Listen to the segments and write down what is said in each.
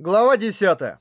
Глава 10.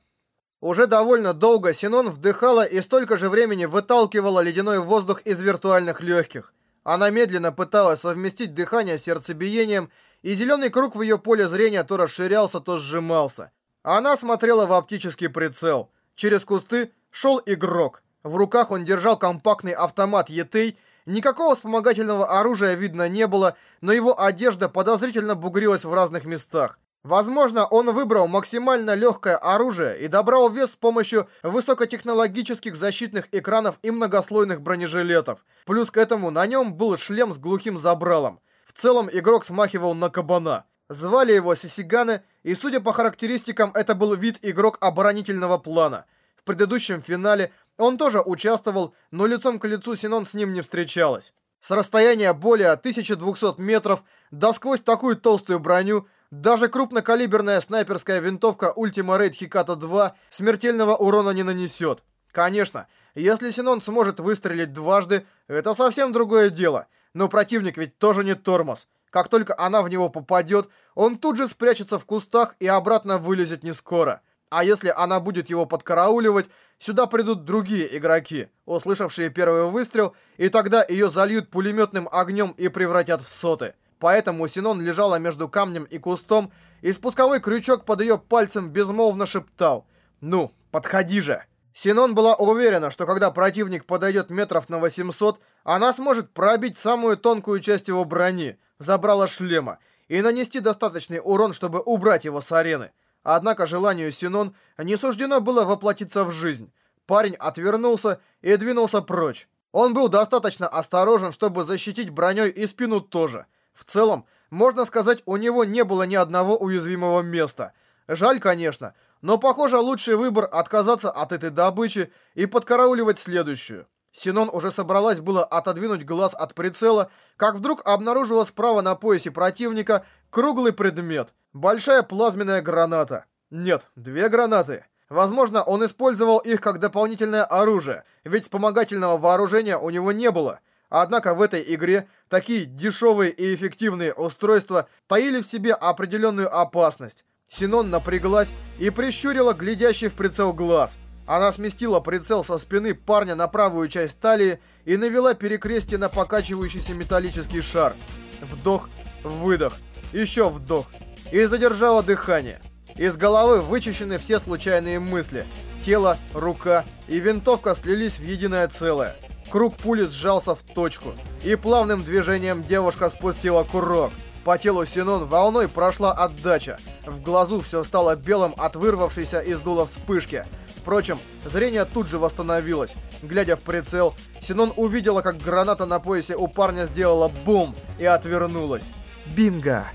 Уже довольно долго Синон вдыхала и столько же времени выталкивала ледяной воздух из виртуальных легких. Она медленно пыталась совместить дыхание с сердцебиением, и зеленый круг в ее поле зрения то расширялся, то сжимался. Она смотрела в оптический прицел. Через кусты шел игрок. В руках он держал компактный автомат Етей. Никакого вспомогательного оружия видно не было, но его одежда подозрительно бугрилась в разных местах. Возможно, он выбрал максимально легкое оружие и добрал вес с помощью высокотехнологических защитных экранов и многослойных бронежилетов. Плюс к этому на нем был шлем с глухим забралом. В целом игрок смахивал на кабана. Звали его Сисиганы, и судя по характеристикам, это был вид игрок оборонительного плана. В предыдущем финале он тоже участвовал, но лицом к лицу Синон с ним не встречалась. С расстояния более 1200 метров, да сквозь такую толстую броню, даже крупнокалиберная снайперская винтовка Ultima Raid Hikata 2 смертельного урона не нанесет. Конечно, если Синон сможет выстрелить дважды, это совсем другое дело. Но противник ведь тоже не тормоз. Как только она в него попадет, он тут же спрячется в кустах и обратно вылезет не скоро. А если она будет его подкарауливать, сюда придут другие игроки, услышавшие первый выстрел, и тогда ее зальют пулеметным огнем и превратят в соты. Поэтому Синон лежала между камнем и кустом, и спусковой крючок под ее пальцем безмолвно шептал «Ну, подходи же!». Синон была уверена, что когда противник подойдет метров на 800, она сможет пробить самую тонкую часть его брони, забрала шлема, и нанести достаточный урон, чтобы убрать его с арены. Однако желанию Синон не суждено было воплотиться в жизнь. Парень отвернулся и двинулся прочь. Он был достаточно осторожен, чтобы защитить броней и спину тоже. В целом, можно сказать, у него не было ни одного уязвимого места. Жаль, конечно, но, похоже, лучший выбор отказаться от этой добычи и подкарауливать следующую. Синон уже собралась было отодвинуть глаз от прицела, как вдруг обнаружила справа на поясе противника круглый предмет. Большая плазменная граната. Нет, две гранаты. Возможно, он использовал их как дополнительное оружие, ведь вспомогательного вооружения у него не было. Однако в этой игре такие дешевые и эффективные устройства таили в себе определенную опасность. Синон напряглась и прищурила глядящий в прицел глаз. Она сместила прицел со спины парня на правую часть талии и навела перекрестие на покачивающийся металлический шар. Вдох, выдох, еще вдох. И задержала дыхание. Из головы вычищены все случайные мысли. Тело, рука и винтовка слились в единое целое. Круг пули сжался в точку, и плавным движением девушка спустила курок. По телу Синон волной прошла отдача. В глазу все стало белым от вырвавшейся из дула вспышки. Впрочем, зрение тут же восстановилось. Глядя в прицел, Синон увидела, как граната на поясе у парня сделала бум и отвернулась. Бинго!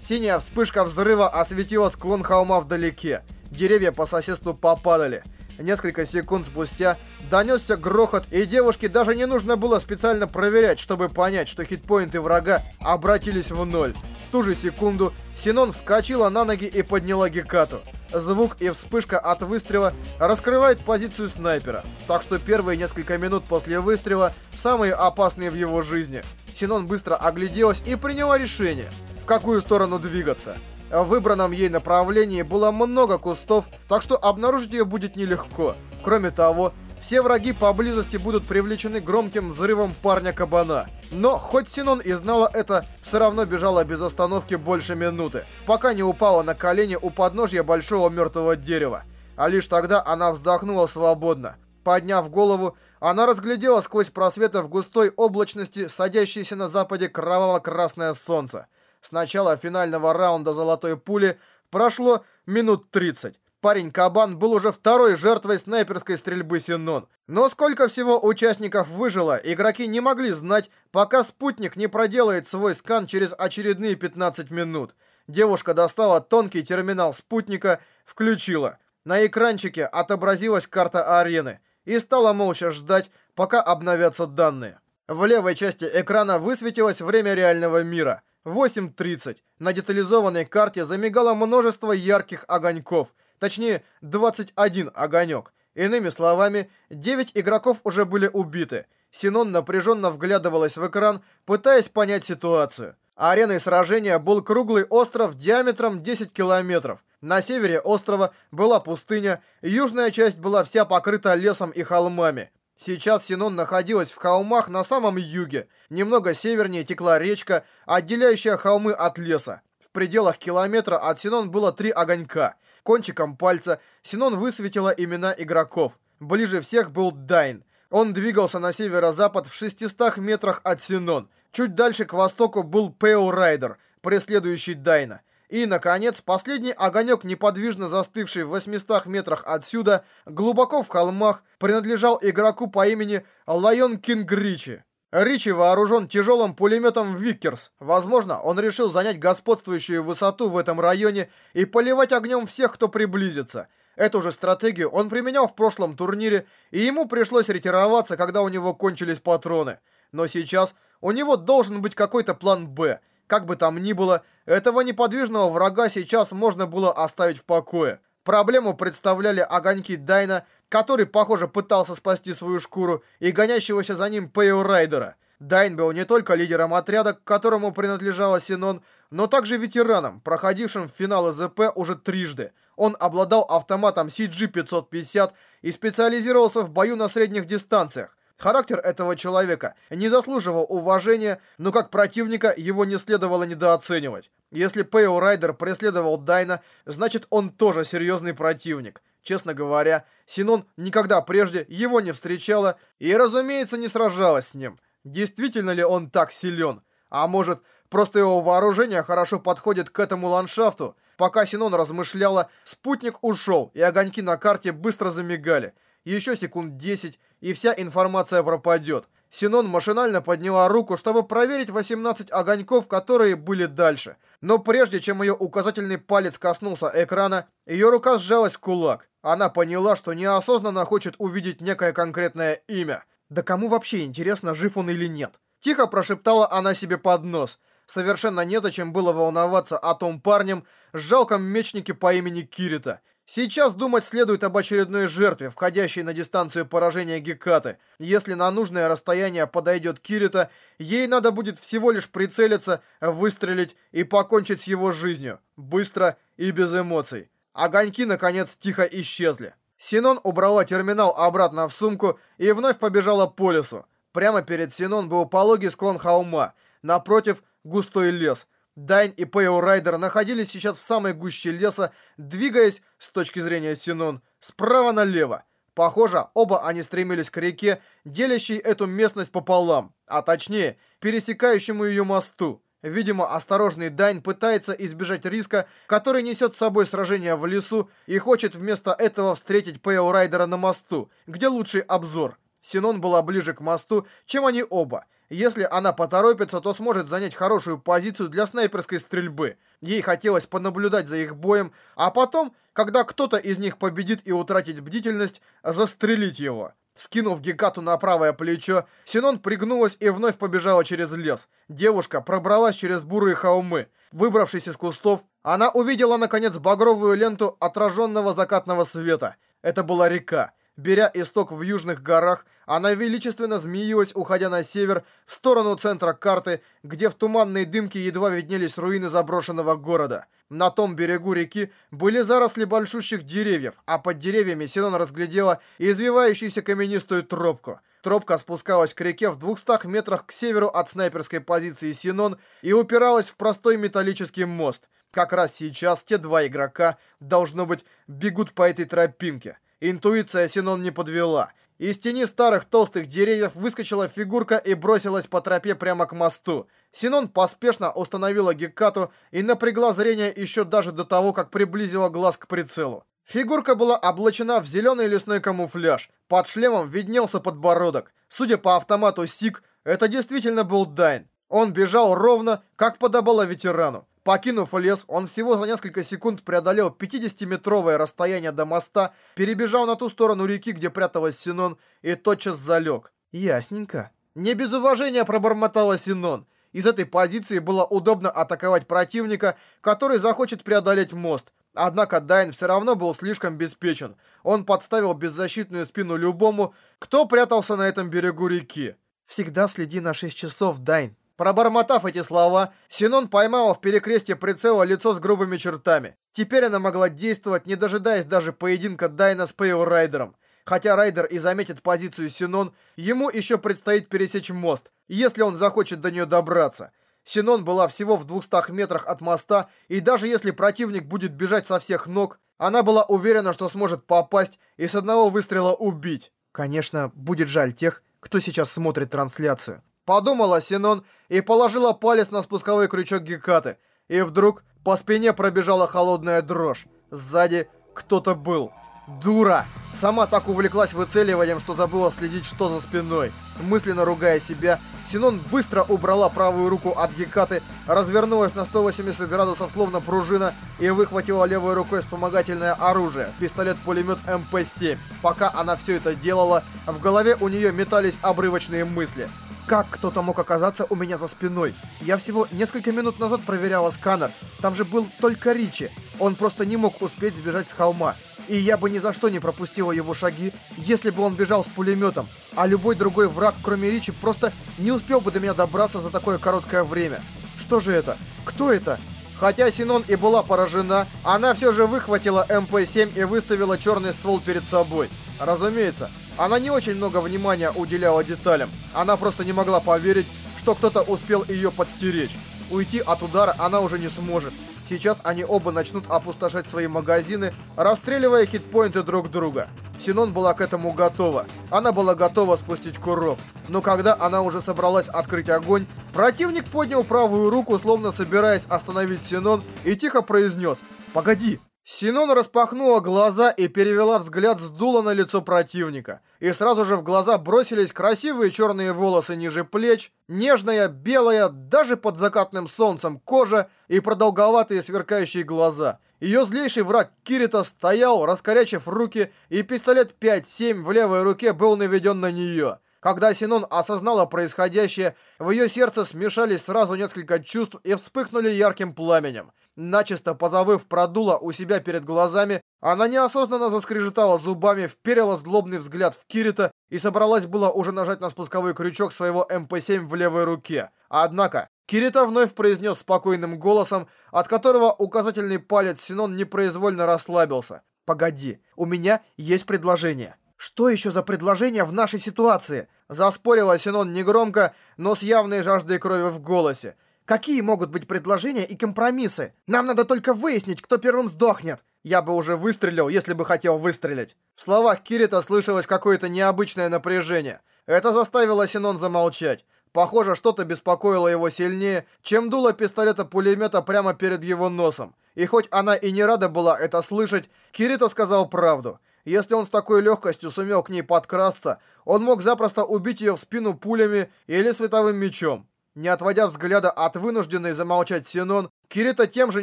Синяя вспышка взрыва осветила склон холма вдалеке. Деревья по соседству попадали. Несколько секунд спустя донесся грохот, и девушке даже не нужно было специально проверять, чтобы понять, что хитпоинты врага обратились в ноль. В ту же секунду Синон вскочила на ноги и подняла Гекату. Звук и вспышка от выстрела раскрывает позицию снайпера, так что первые несколько минут после выстрела самые опасные в его жизни. Синон быстро огляделась и приняла решение, в какую сторону двигаться. В выбранном ей направлении было много кустов, так что обнаружить ее будет нелегко. Кроме того, все враги поблизости будут привлечены громким взрывом парня-кабана. Но, хоть Синон и знала это, все равно бежала без остановки больше минуты, пока не упала на колени у подножья большого мертвого дерева. А лишь тогда она вздохнула свободно. Подняв голову, она разглядела сквозь просветы в густой облачности садящееся на западе кроваво-красное солнце. С начала финального раунда «Золотой пули» прошло минут 30. Парень-кабан был уже второй жертвой снайперской стрельбы Синон. Но сколько всего участников выжило, игроки не могли знать, пока спутник не проделает свой скан через очередные 15 минут. Девушка достала тонкий терминал спутника, включила. На экранчике отобразилась карта арены и стала молча ждать, пока обновятся данные. В левой части экрана высветилось время реального мира – 8.30. На детализованной карте замигало множество ярких огоньков. Точнее, 21 огонек. Иными словами, 9 игроков уже были убиты. Синон напряженно вглядывалась в экран, пытаясь понять ситуацию. Ареной сражения был круглый остров диаметром 10 километров. На севере острова была пустыня, южная часть была вся покрыта лесом и холмами. Сейчас Синон находилась в холмах на самом юге. Немного севернее текла речка, отделяющая холмы от леса. В пределах километра от Синон было три огонька. Кончиком пальца Синон высветила имена игроков. Ближе всех был Дайн. Он двигался на северо-запад в 600 метрах от Синон. Чуть дальше к востоку был Пейл Райдер, преследующий Дайна. И, наконец, последний огонек, неподвижно застывший в 800 метрах отсюда, глубоко в холмах, принадлежал игроку по имени Лайон Кинг Ричи. Ричи вооружен тяжелым пулеметом Виккерс. Возможно, он решил занять господствующую высоту в этом районе и поливать огнем всех, кто приблизится. Эту же стратегию он применял в прошлом турнире, и ему пришлось ретироваться, когда у него кончились патроны. Но сейчас у него должен быть какой-то план «Б». Как бы там ни было, этого неподвижного врага сейчас можно было оставить в покое. Проблему представляли огоньки Дайна, который, похоже, пытался спасти свою шкуру, и гонящегося за ним Пэйо Райдера. Дайн был не только лидером отряда, к которому принадлежала Синон, но также ветераном, проходившим в финал ЗП уже трижды. Он обладал автоматом CG-550 и специализировался в бою на средних дистанциях. Характер этого человека не заслуживал уважения, но как противника его не следовало недооценивать. Если Пэйо Райдер преследовал Дайна, значит он тоже серьезный противник. Честно говоря, Синон никогда прежде его не встречала и, разумеется, не сражалась с ним. Действительно ли он так силен? А может, просто его вооружение хорошо подходит к этому ландшафту? Пока Синон размышляла, спутник ушел, и огоньки на карте быстро замигали. Еще секунд 10, и вся информация пропадет. Синон машинально подняла руку, чтобы проверить 18 огоньков, которые были дальше. Но прежде чем ее указательный палец коснулся экрана, ее рука сжалась в кулак. Она поняла, что неосознанно хочет увидеть некое конкретное имя. Да кому вообще интересно, жив он или нет? Тихо прошептала она себе под нос. Совершенно незачем было волноваться о том парнем жалком мечнике по имени Кирита. Сейчас думать следует об очередной жертве, входящей на дистанцию поражения Гекаты. Если на нужное расстояние подойдет Кирита, ей надо будет всего лишь прицелиться, выстрелить и покончить с его жизнью. Быстро и без эмоций. Огоньки, наконец, тихо исчезли. Синон убрала терминал обратно в сумку и вновь побежала по лесу. Прямо перед Синон был пологий склон холма. Напротив — густой лес. Дайн и Пэйо Райдер находились сейчас в самой гуще леса, двигаясь, с точки зрения Синон, справа налево. Похоже, оба они стремились к реке, делящей эту местность пополам, а точнее, пересекающему ее мосту. Видимо, осторожный Дайн пытается избежать риска, который несет с собой сражение в лесу, и хочет вместо этого встретить Пэйо Райдера на мосту, где лучший обзор. Синон была ближе к мосту, чем они оба. Если она поторопится, то сможет занять хорошую позицию для снайперской стрельбы. Ей хотелось понаблюдать за их боем, а потом, когда кто-то из них победит и утратит бдительность, застрелить его. Скинув Гекату на правое плечо, Синон пригнулась и вновь побежала через лес. Девушка пробралась через бурые холмы. Выбравшись из кустов, она увидела, наконец, багровую ленту отраженного закатного света. Это была река. Беря исток в южных горах, она величественно змеилась, уходя на север, в сторону центра карты, где в туманной дымке едва виднелись руины заброшенного города. На том берегу реки были заросли большущих деревьев, а под деревьями Синон разглядела извивающуюся каменистую тропку. Тропка спускалась к реке в 200 метрах к северу от снайперской позиции Синон и упиралась в простой металлический мост. Как раз сейчас те два игрока, должно быть, бегут по этой тропинке. Интуиция Синон не подвела. Из тени старых толстых деревьев выскочила фигурка и бросилась по тропе прямо к мосту. Синон поспешно установила Гекату и напрягла зрение еще даже до того, как приблизила глаз к прицелу. Фигурка была облачена в зеленый лесной камуфляж. Под шлемом виднелся подбородок. Судя по автомату СИК, это действительно был Дайн. Он бежал ровно, как подобало ветерану. Покинув лес, он всего за несколько секунд преодолел 50-метровое расстояние до моста, перебежал на ту сторону реки, где пряталась Синон, и тотчас залег. Ясненько. Не без уважения пробормотала Синон. Из этой позиции было удобно атаковать противника, который захочет преодолеть мост. Однако Дайн все равно был слишком беспечен. Он подставил беззащитную спину любому, кто прятался на этом берегу реки. «Всегда следи на 6 часов, Дайн», Пробормотав эти слова, Синон поймала в перекрестье прицела лицо с грубыми чертами. Теперь она могла действовать, не дожидаясь даже поединка Дайна с Пейл Райдером. Хотя Райдер и заметит позицию Синон, ему еще предстоит пересечь мост, если он захочет до нее добраться. Синон была всего в 200 метрах от моста, и даже если противник будет бежать со всех ног, она была уверена, что сможет попасть и с одного выстрела убить. Конечно, будет жаль тех, кто сейчас смотрит трансляцию. Подумала Синон и положила палец на спусковой крючок Гекаты. И вдруг по спине пробежала холодная дрожь. Сзади кто-то был. Дура! Сама так увлеклась выцеливанием, что забыла следить, что за спиной. Мысленно ругая себя, Синон быстро убрала правую руку от Гекаты, развернулась на 180 градусов, словно пружина, и выхватила левой рукой вспомогательное оружие, пистолет-пулемет МП-7. Пока она все это делала, в голове у нее метались обрывочные мысли. Как кто-то мог оказаться у меня за спиной? Я всего несколько минут назад проверяла сканер. Там же был только Ричи. Он просто не мог успеть сбежать с холма. И я бы ни за что не пропустила его шаги, если бы он бежал с пулеметом. А любой другой враг, кроме Ричи, просто не успел бы до меня добраться за такое короткое время. Что же это? Кто это? Хотя Синон и была поражена, она все же выхватила МП-7 и выставила черный ствол перед собой. Разумеется, она не очень много внимания уделяла деталям. Она просто не могла поверить, что кто-то успел ее подстеречь. Уйти от удара она уже не сможет. Сейчас они оба начнут опустошать свои магазины, расстреливая хитпоинты друг друга. Синон была к этому готова. Она была готова спустить курок. Но когда она уже собралась открыть огонь, противник поднял правую руку, словно собираясь остановить Синон, и тихо произнес «Погоди!». Синон распахнула глаза и перевела взгляд с дула на лицо противника. И сразу же в глаза бросились красивые черные волосы ниже плеч, нежная, белая, даже под закатным солнцем кожа и продолговатые сверкающие глаза. Ее злейший враг Кирита стоял, раскорячив руки, и пистолет 5-7 в левой руке был наведен на нее. Когда Синон осознала происходящее, в ее сердце смешались сразу несколько чувств и вспыхнули ярким пламенем. Начисто позабыв про дуло у себя перед глазами, она неосознанно заскрежетала зубами, вперила злобный взгляд в Кирита и собралась было уже нажать на спусковой крючок своего МП-7 в левой руке. Однако, Кирита вновь произнес спокойным голосом, от которого указательный палец Синон непроизвольно расслабился. «Погоди, у меня есть предложение». «Что еще за предложение в нашей ситуации?» Заспорила Синон негромко, но с явной жаждой крови в голосе. Какие могут быть предложения и компромиссы? Нам надо только выяснить, кто первым сдохнет. Я бы уже выстрелил, если бы хотел выстрелить. В словах Кирита слышалось какое-то необычное напряжение. Это заставило Синон замолчать. Похоже, что-то беспокоило его сильнее, чем дуло пистолета-пулемета прямо перед его носом. И хоть она и не рада была это слышать, Кирита сказал правду. Если он с такой легкостью сумел к ней подкрасться, он мог запросто убить ее в спину пулями или световым мечом. Не отводя взгляда от вынужденной замолчать Синон, Кирита тем же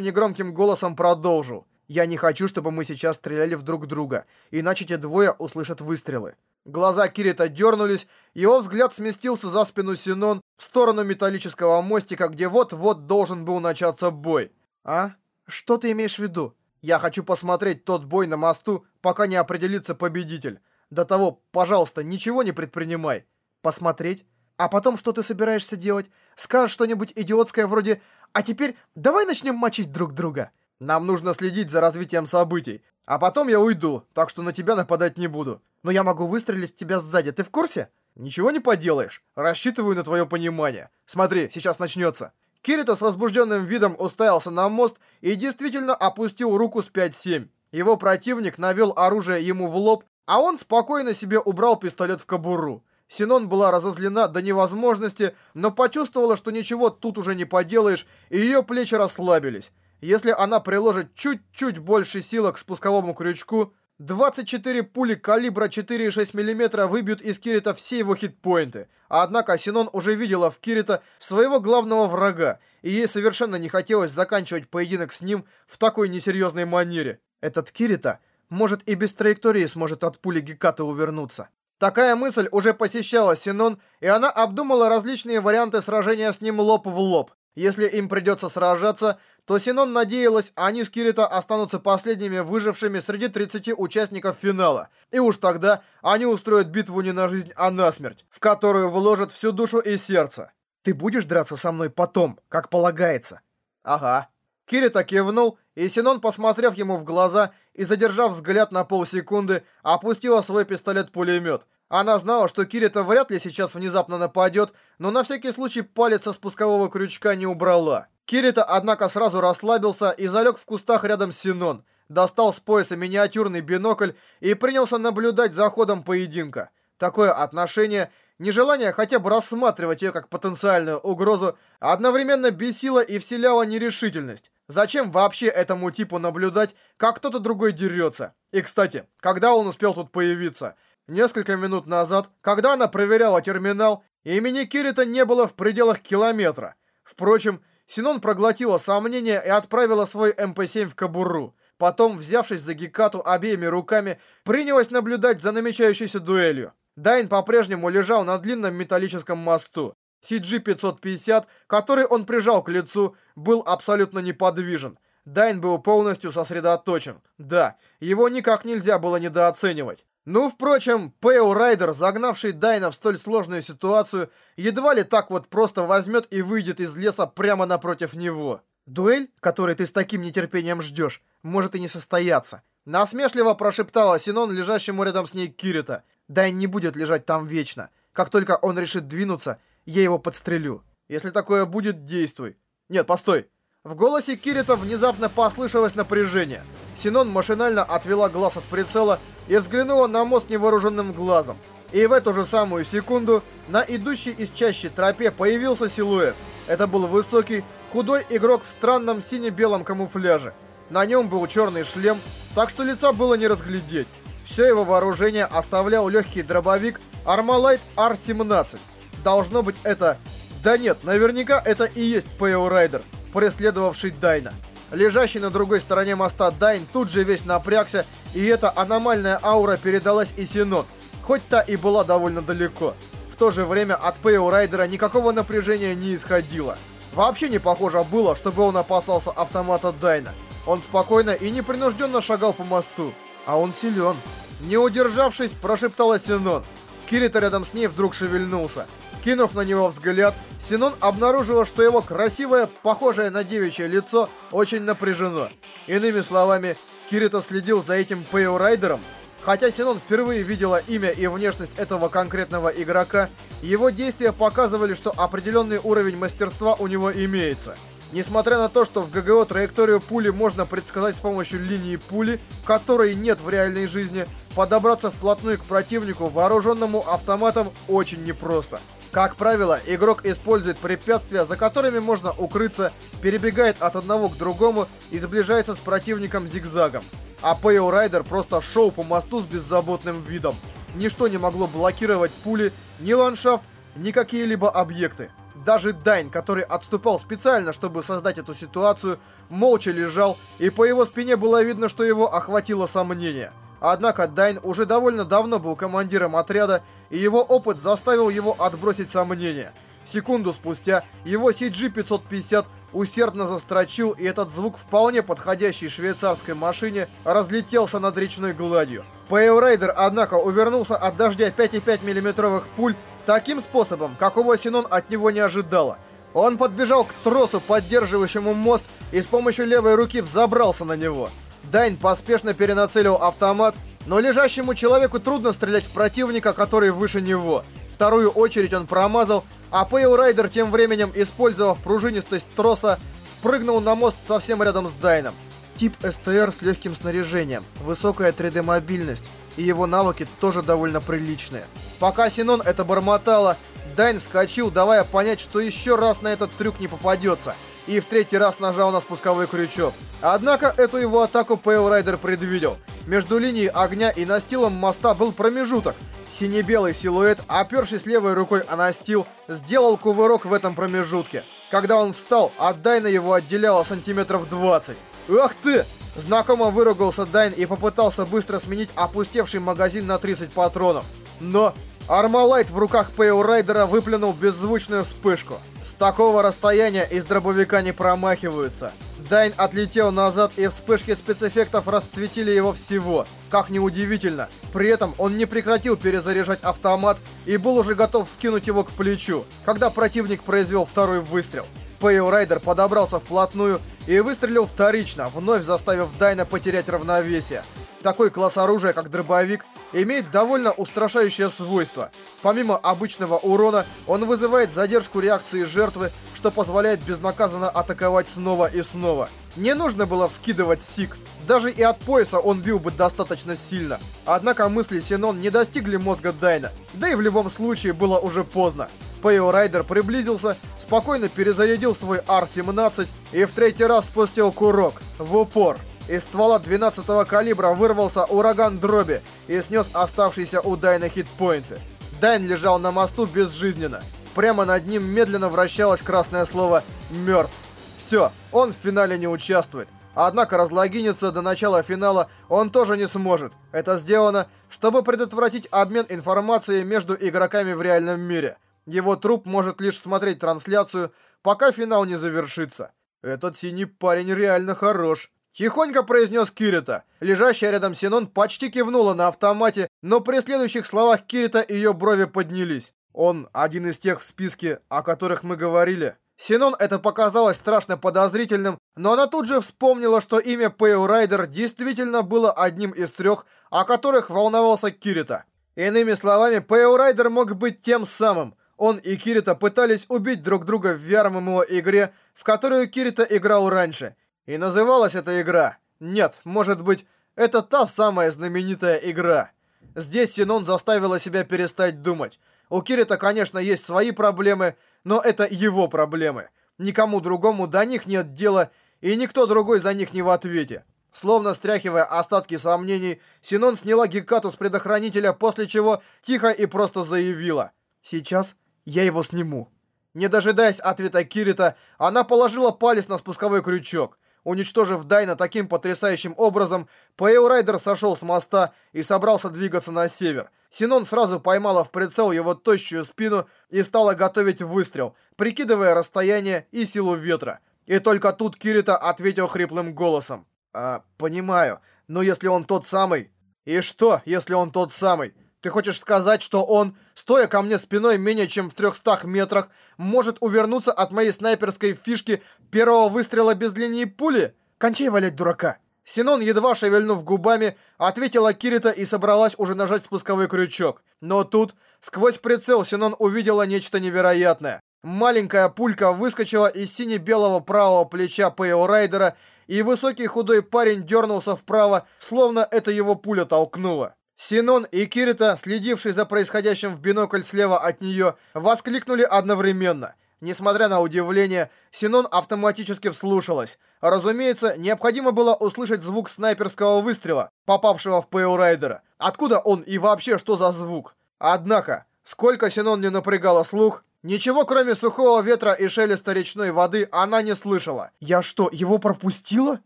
негромким голосом продолжил. «Я не хочу, чтобы мы сейчас стреляли в друг друга, иначе те двое услышат выстрелы». Глаза Кирита дернулись, его взгляд сместился за спину Синон в сторону металлического мостика, где вот-вот должен был начаться бой. «А? Что ты имеешь в виду?» «Я хочу посмотреть тот бой на мосту, пока не определится победитель. До того, пожалуйста, ничего не предпринимай». «Посмотреть? А потом что ты собираешься делать? Скажешь что-нибудь идиотское вроде «А теперь давай начнем мочить друг друга». Нам нужно следить за развитием событий. А потом я уйду, так что на тебя нападать не буду. Но я могу выстрелить в тебя сзади, ты в курсе? Ничего не поделаешь. Рассчитываю на твое понимание. Смотри, сейчас начнется. Кирита с возбужденным видом уставился на мост и действительно опустил руку с 5-7. Его противник навел оружие ему в лоб, а он спокойно себе убрал пистолет в кобуру. Синон была разозлена до невозможности, но почувствовала, что ничего тут уже не поделаешь, и ее плечи расслабились. Если она приложит чуть-чуть больше силы к спусковому крючку, 24 пули калибра 4,6 мм выбьют из Кирита все его хитпоинты. Однако Синон уже видела в Кирита своего главного врага, и ей совершенно не хотелось заканчивать поединок с ним в такой несерьезной манере. Этот Кирита, может и без траектории сможет от пули Гекаты увернуться. Такая мысль уже посещала Синон, и она обдумала различные варианты сражения с ним лоб в лоб. Если им придется сражаться, то Синон надеялась, они с Кирита останутся последними выжившими среди 30 участников финала. И уж тогда они устроят битву не на жизнь, а на смерть, в которую вложат всю душу и сердце. Ты будешь драться со мной потом, как полагается? Ага. Кирита кивнул, и Синон, посмотрев ему в глаза и задержав взгляд на полсекунды, опустила свой пистолет-пулемет. Она знала, что Кирита вряд ли сейчас внезапно нападет, но на всякий случай палец со спускового крючка не убрала. Кирита, однако, сразу расслабился и залег в кустах рядом с Синон, достал с пояса миниатюрный бинокль и принялся наблюдать за ходом поединка. Такое отношение, нежелание хотя бы рассматривать ее как потенциальную угрозу, одновременно бесило и вселяло нерешительность. Зачем вообще этому типу наблюдать, как кто-то другой дерется? И, кстати, когда он успел тут появиться? Несколько минут назад, когда она проверяла терминал, имени Кирита не было в пределах километра. Впрочем, Синон проглотила сомнения и отправила свой МП-7 в кобуру. Потом, взявшись за Гекату обеими руками, принялась наблюдать за намечающейся дуэлью. Дайн по-прежнему лежал на длинном металлическом мосту. SG-550, который он прижал к лицу, был абсолютно неподвижен. Дайн был полностью сосредоточен. Да, его никак нельзя было недооценивать. Ну, впрочем, Пейл Райдер, загнавший Дайна в столь сложную ситуацию, едва ли так вот просто возьмет и выйдет из леса прямо напротив него. Дуэль, которой ты с таким нетерпением ждешь, может и не состояться. Насмешливо прошептала Синон, лежащему рядом с ней Кирита. Дайн не будет лежать там вечно. Как только он решит двинуться, я его подстрелю. Если такое будет, действуй. Нет, постой. В голосе Кирита внезапно послышалось напряжение. Синон машинально отвела глаз от прицела и взглянула на мост невооруженным глазом. И в эту же самую секунду на идущей из чащи тропе появился силуэт. Это был высокий, худой игрок в странном сине-белом камуфляже. На нем был черный шлем, так что лица было не разглядеть. Все его вооружение оставлял легкий дробовик Armalite R-17. Должно быть это... Да нет, наверняка это и есть Пэйл Райдер, преследовавший Дайна. Лежащий на другой стороне моста Дайн тут же весь напрягся, и эта аномальная аура передалась и Синон, хоть та и была довольно далеко. В то же время от Пэйл Райдера никакого напряжения не исходило. Вообще не похоже было, чтобы он опасался автомата Дайна. Он спокойно и непринужденно шагал по мосту. А он силен. Не удержавшись, прошептала Синон. Кирита рядом с ней вдруг шевельнулся. Кинув на него взгляд, Синон обнаружила, что его красивое, похожее на девичье лицо, очень напряжено. Иными словами, Кирита следил за этим Пэйорайдером. Хотя Синон впервые видела имя и внешность этого конкретного игрока, его действия показывали, что определенный уровень мастерства у него имеется. Несмотря на то, что в ГГО траекторию пули можно предсказать с помощью линии пули, которой нет в реальной жизни, подобраться вплотную к противнику, вооруженному автоматом, очень непросто. Как правило, игрок использует препятствия, за которыми можно укрыться, перебегает от одного к другому и сближается с противником зигзагом. А Пэйо Райдер просто шел по мосту с беззаботным видом. Ничто не могло блокировать пули, ни ландшафт, ни какие-либо объекты. Даже Дайн, который отступал специально, чтобы создать эту ситуацию, молча лежал, и по его спине было видно, что его охватило сомнение – Однако Дайн уже довольно давно был командиром отряда, и его опыт заставил его отбросить сомнения. Секунду спустя его SG-550 усердно застрочил, и этот звук, вполне подходящий швейцарской машине, разлетелся над речной гладью. Пейл Райдер, однако, увернулся от дождя 5,5 миллиметровых пуль таким способом, какого Синон от него не ожидала. Он подбежал к тросу, поддерживающему мост, и с помощью левой руки взобрался на него. Дайн поспешно перенацелил автомат, но лежащему человеку трудно стрелять в противника, который выше него. Вторую очередь он промазал, а Пейл Райдер тем временем, использовав пружинистость троса, спрыгнул на мост совсем рядом с Дайном. Тип СТР с легким снаряжением, высокая 3D-мобильность, и его навыки тоже довольно приличные. Пока Синон это бормотала, Дайн вскочил, давая понять, что еще раз на этот трюк не попадется – и в третий раз нажал на спусковой крючок. Однако эту его атаку Пейл Райдер предвидел. Между линией огня и настилом моста был промежуток. Сине-белый силуэт, опершись левой рукой о настил, сделал кувырок в этом промежутке. Когда он встал, от Дайна его отделяло сантиметров 20. «Ах ты!» Знакомо выругался Дайн и попытался быстро сменить опустевший магазин на 30 патронов. Но Армалайт в руках Райдера выплюнул беззвучную вспышку. С такого расстояния из дробовика не промахиваются. Дайн отлетел назад, и вспышки спецэффектов расцветили его всего. Как неудивительно. При этом он не прекратил перезаряжать автомат и был уже готов скинуть его к плечу, когда противник произвел второй выстрел. Пейл подобрался вплотную и выстрелил вторично, вновь заставив Дайна потерять равновесие. Такой класс оружия, как дробовик, имеет довольно устрашающее свойство. Помимо обычного урона, он вызывает задержку реакции жертвы, что позволяет безнаказанно атаковать снова и снова. Не нужно было вскидывать SIG. Даже и от пояса он бил бы достаточно сильно. Однако мысли Синон не достигли мозга Дайна. Да и в любом случае было уже поздно. Пейл Райдер приблизился, спокойно перезарядил свой AR-17 и в третий раз спустил курок. В упор. Из ствола 12-го калибра вырвался ураган дроби и снес оставшиеся у Дайна хитпоинты. Дайн лежал на мосту безжизненно. Прямо над ним медленно вращалось красное слово «Мертв». Все, он в финале не участвует. Однако разлогиниться до начала финала он тоже не сможет. Это сделано, чтобы предотвратить обмен информацией между игроками в реальном мире. Его труп может лишь смотреть трансляцию, пока финал не завершится. Этот синий парень реально хорош. Тихонько произнес Кирита. Лежащая рядом Синон почти кивнула на автомате, но при следующих словах Кирита ее брови поднялись. Он один из тех в списке, о которых мы говорили. Синон это показалось страшно подозрительным, но она тут же вспомнила, что имя Пэйл Райдер действительно было одним из трех, о которых волновался Кирита. Иными словами, Пэйл Райдер мог быть тем самым. Он и Кирита пытались убить друг друга в VR-MMO игре, в которую Кирита играл раньше. И называлась эта игра... Нет, может быть, это та самая знаменитая игра. Здесь Синон заставила себя перестать думать. У Кирита, конечно, есть свои проблемы, но это его проблемы. Никому другому до них нет дела, и никто другой за них не в ответе. Словно стряхивая остатки сомнений, Синон сняла Гекату с предохранителя, после чего тихо и просто заявила. «Сейчас я его сниму». Не дожидаясь ответа Кирита, она положила палец на спусковой крючок. Уничтожив Дайна таким потрясающим образом, Пэйл Райдер сошел с моста и собрался двигаться на север. Синон сразу поймала в прицел его тощую спину и стала готовить выстрел, прикидывая расстояние и силу ветра. И только тут Кирита ответил хриплым голосом. «А, понимаю, но если он тот самый...» «И что, если он тот самый? Ты хочешь сказать, что он, стоя ко мне спиной менее чем в 300 метрах, может увернуться от моей снайперской фишки первого выстрела без линии пули? Кончай валять дурака!» Синон, едва шевельнув губами, ответила Кирита и собралась уже нажать спусковой крючок. Но тут, сквозь прицел, Синон увидела нечто невероятное. Маленькая пулька выскочила из сине-белого правого плеча Пэйл Райдера, и высокий худой парень дернулся вправо, словно это его пуля толкнула. Синон и Кирита, следившие за происходящим в бинокль слева от нее, воскликнули одновременно. Несмотря на удивление, Синон автоматически вслушалась. Разумеется, необходимо было услышать звук снайперского выстрела, попавшего в Пэйл Райдера. Откуда он и вообще что за звук? Однако, сколько Синон не напрягала слух, Ничего, кроме сухого ветра и шелеста речной воды, она не слышала. «Я что, его пропустила?»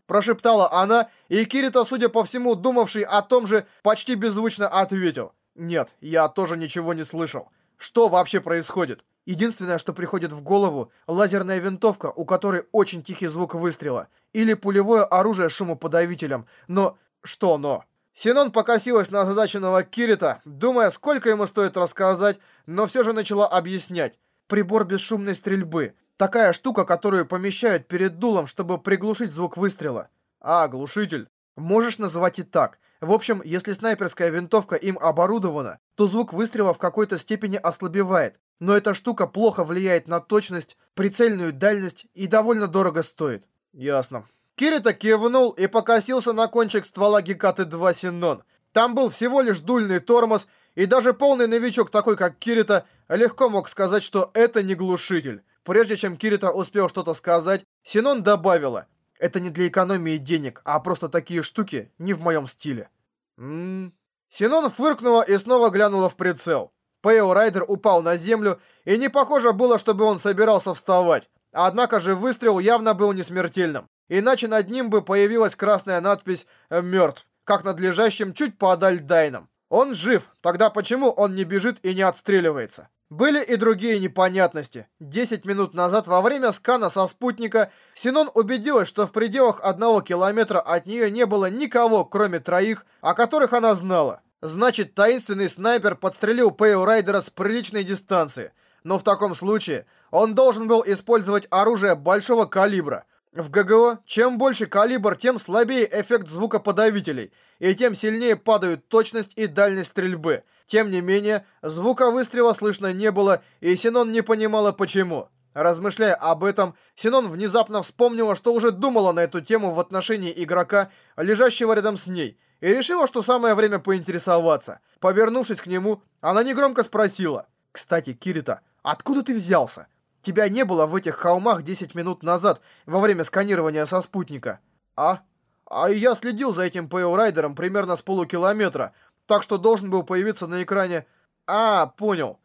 Прошептала она, и Кирита, судя по всему, думавший о том же, почти беззвучно ответил. «Нет, я тоже ничего не слышал. Что вообще происходит?» Единственное, что приходит в голову, лазерная винтовка, у которой очень тихий звук выстрела. Или пулевое оружие шумоподавителем. Но... Что но? Синон покосилась на озадаченного Кирита, думая, сколько ему стоит рассказать, но все же начала объяснять прибор бесшумной стрельбы. Такая штука, которую помещают перед дулом, чтобы приглушить звук выстрела. А, глушитель. Можешь называть и так. В общем, если снайперская винтовка им оборудована, то звук выстрела в какой-то степени ослабевает. Но эта штука плохо влияет на точность, прицельную дальность и довольно дорого стоит. Ясно. Кирита кивнул и покосился на кончик ствола Гекаты-2 Синон. Там был всего лишь дульный тормоз, и даже полный новичок, такой как Кирита, легко мог сказать, что это не глушитель. Прежде чем Кирита успел что-то сказать, Синон добавила. Это не для экономии денег, а просто такие штуки не в моем стиле. Ммм... Синон фыркнула и снова глянула в прицел. Пэйл Райдер упал на землю, и не похоже было, чтобы он собирался вставать. Однако же выстрел явно был не смертельным. Иначе над ним бы появилась красная надпись «Мертв», как над лежащим чуть подаль Дайном. Он жив, тогда почему он не бежит и не отстреливается? Были и другие непонятности. Десять минут назад во время скана со спутника Синон убедилась, что в пределах одного километра от нее не было никого, кроме троих, о которых она знала. Значит, таинственный снайпер подстрелил Пэйл Райдера с приличной дистанции. Но в таком случае он должен был использовать оружие большого калибра. В ГГО чем больше калибр, тем слабее эффект звукоподавителей, и тем сильнее падают точность и дальность стрельбы. Тем не менее, звука выстрела слышно не было, и Синон не понимала почему. Размышляя об этом, Синон внезапно вспомнила, что уже думала на эту тему в отношении игрока, лежащего рядом с ней, и решила, что самое время поинтересоваться. Повернувшись к нему, она негромко спросила. «Кстати, Кирита, откуда ты взялся? Тебя не было в этих холмах 10 минут назад, во время сканирования со спутника». «А? А я следил за этим Пэйл-райдером примерно с полукилометра, так что должен был появиться на экране...» «А, понял».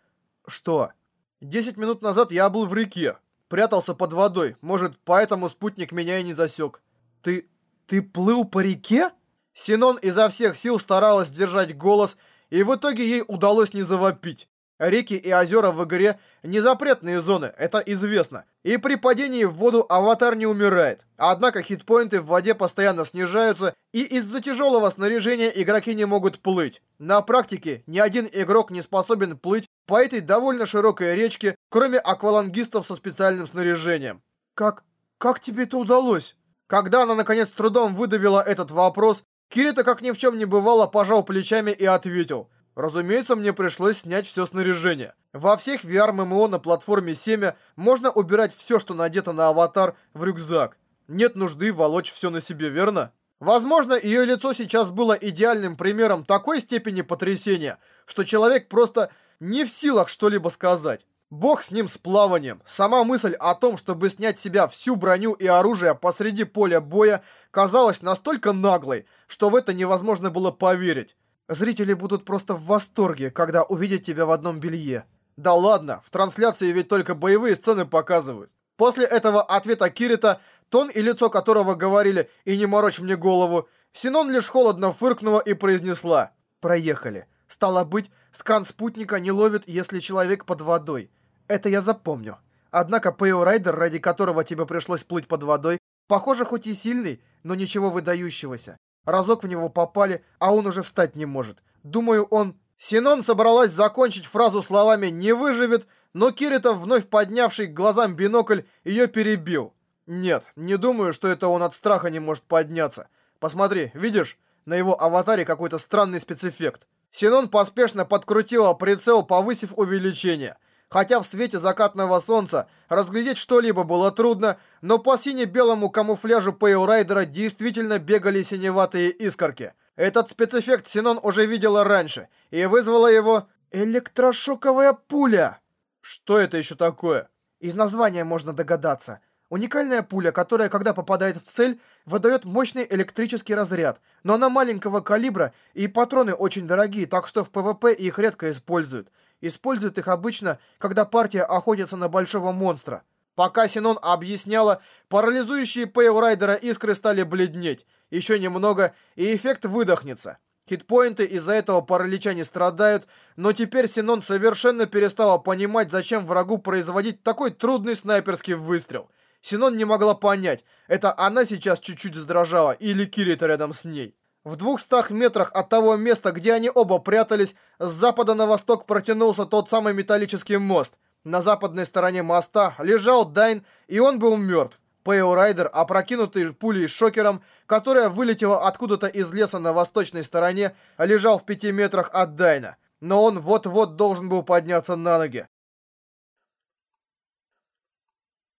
«Что?» Десять минут назад я был в реке. Прятался под водой. Может, поэтому спутник меня и не засек. Ты... ты плыл по реке? Синон изо всех сил старалась держать голос, и в итоге ей удалось не завопить. Реки и озера в игре не запретные зоны, это известно. И при падении в воду аватар не умирает. Однако хитпоинты в воде постоянно снижаются, и из-за тяжелого снаряжения игроки не могут плыть. На практике ни один игрок не способен плыть по этой довольно широкой речке, кроме аквалангистов со специальным снаряжением. Как... как тебе это удалось? Когда она наконец с трудом выдавила этот вопрос, Кирита, как ни в чем не бывало, пожал плечами и ответил. Разумеется, мне пришлось снять все снаряжение. Во всех VR-ММО на платформе 7 можно убирать все, что надето на аватар, в рюкзак. Нет нужды волочь все на себе, верно? Возможно, ее лицо сейчас было идеальным примером такой степени потрясения, что человек просто не в силах что-либо сказать. Бог с ним с плаванием. Сама мысль о том, чтобы снять с себя всю броню и оружие посреди поля боя, казалась настолько наглой, что в это невозможно было поверить. Зрители будут просто в восторге, когда увидят тебя в одном белье. Да ладно, в трансляции ведь только боевые сцены показывают. После этого ответа Кирита, тон и лицо которого говорили «и не морочь мне голову», Синон лишь холодно фыркнула и произнесла «Проехали». Стало быть, скан спутника не ловит, если человек под водой. Это я запомню. Однако Пэйо ради которого тебе пришлось плыть под водой, похоже, хоть и сильный, но ничего выдающегося. Разок в него попали, а он уже встать не может. Думаю, он... Синон собралась закончить фразу словами «не выживет», но Киритов, вновь поднявший к глазам бинокль, ее перебил. Нет, не думаю, что это он от страха не может подняться. Посмотри, видишь? На его аватаре какой-то странный спецэффект. Синон поспешно подкрутила прицел, повысив увеличение. Хотя в свете закатного солнца разглядеть что-либо было трудно, но по сине-белому камуфляжу Пейл Райдера действительно бегали синеватые искорки. Этот спецэффект Синон уже видела раньше, и вызвала его «электрошоковая пуля». Что это еще такое? Из названия можно догадаться. Уникальная пуля, которая, когда попадает в цель, выдает мощный электрический разряд. Но она маленького калибра, и патроны очень дорогие, так что в ПВП их редко используют. Используют их обычно, когда партия охотится на большого монстра. Пока Синон объясняла, парализующие Пейлрайдера искры стали бледнеть. Еще немного, и эффект выдохнется. Хитпоинты из-за этого паралича не страдают, но теперь Синон совершенно перестала понимать, зачем врагу производить такой трудный снайперский выстрел. Синон не могла понять, это она сейчас чуть-чуть задрожала или Кирита рядом с ней. В двухстах метрах от того места, где они оба прятались, с запада на восток протянулся тот самый металлический мост. На западной стороне моста лежал Дайн, и он был мертв. Пэйо Райдер, опрокинутый пулей шокером, которая вылетела откуда-то из леса на восточной стороне, лежал в пяти метрах от Дайна. Но он вот-вот должен был подняться на ноги.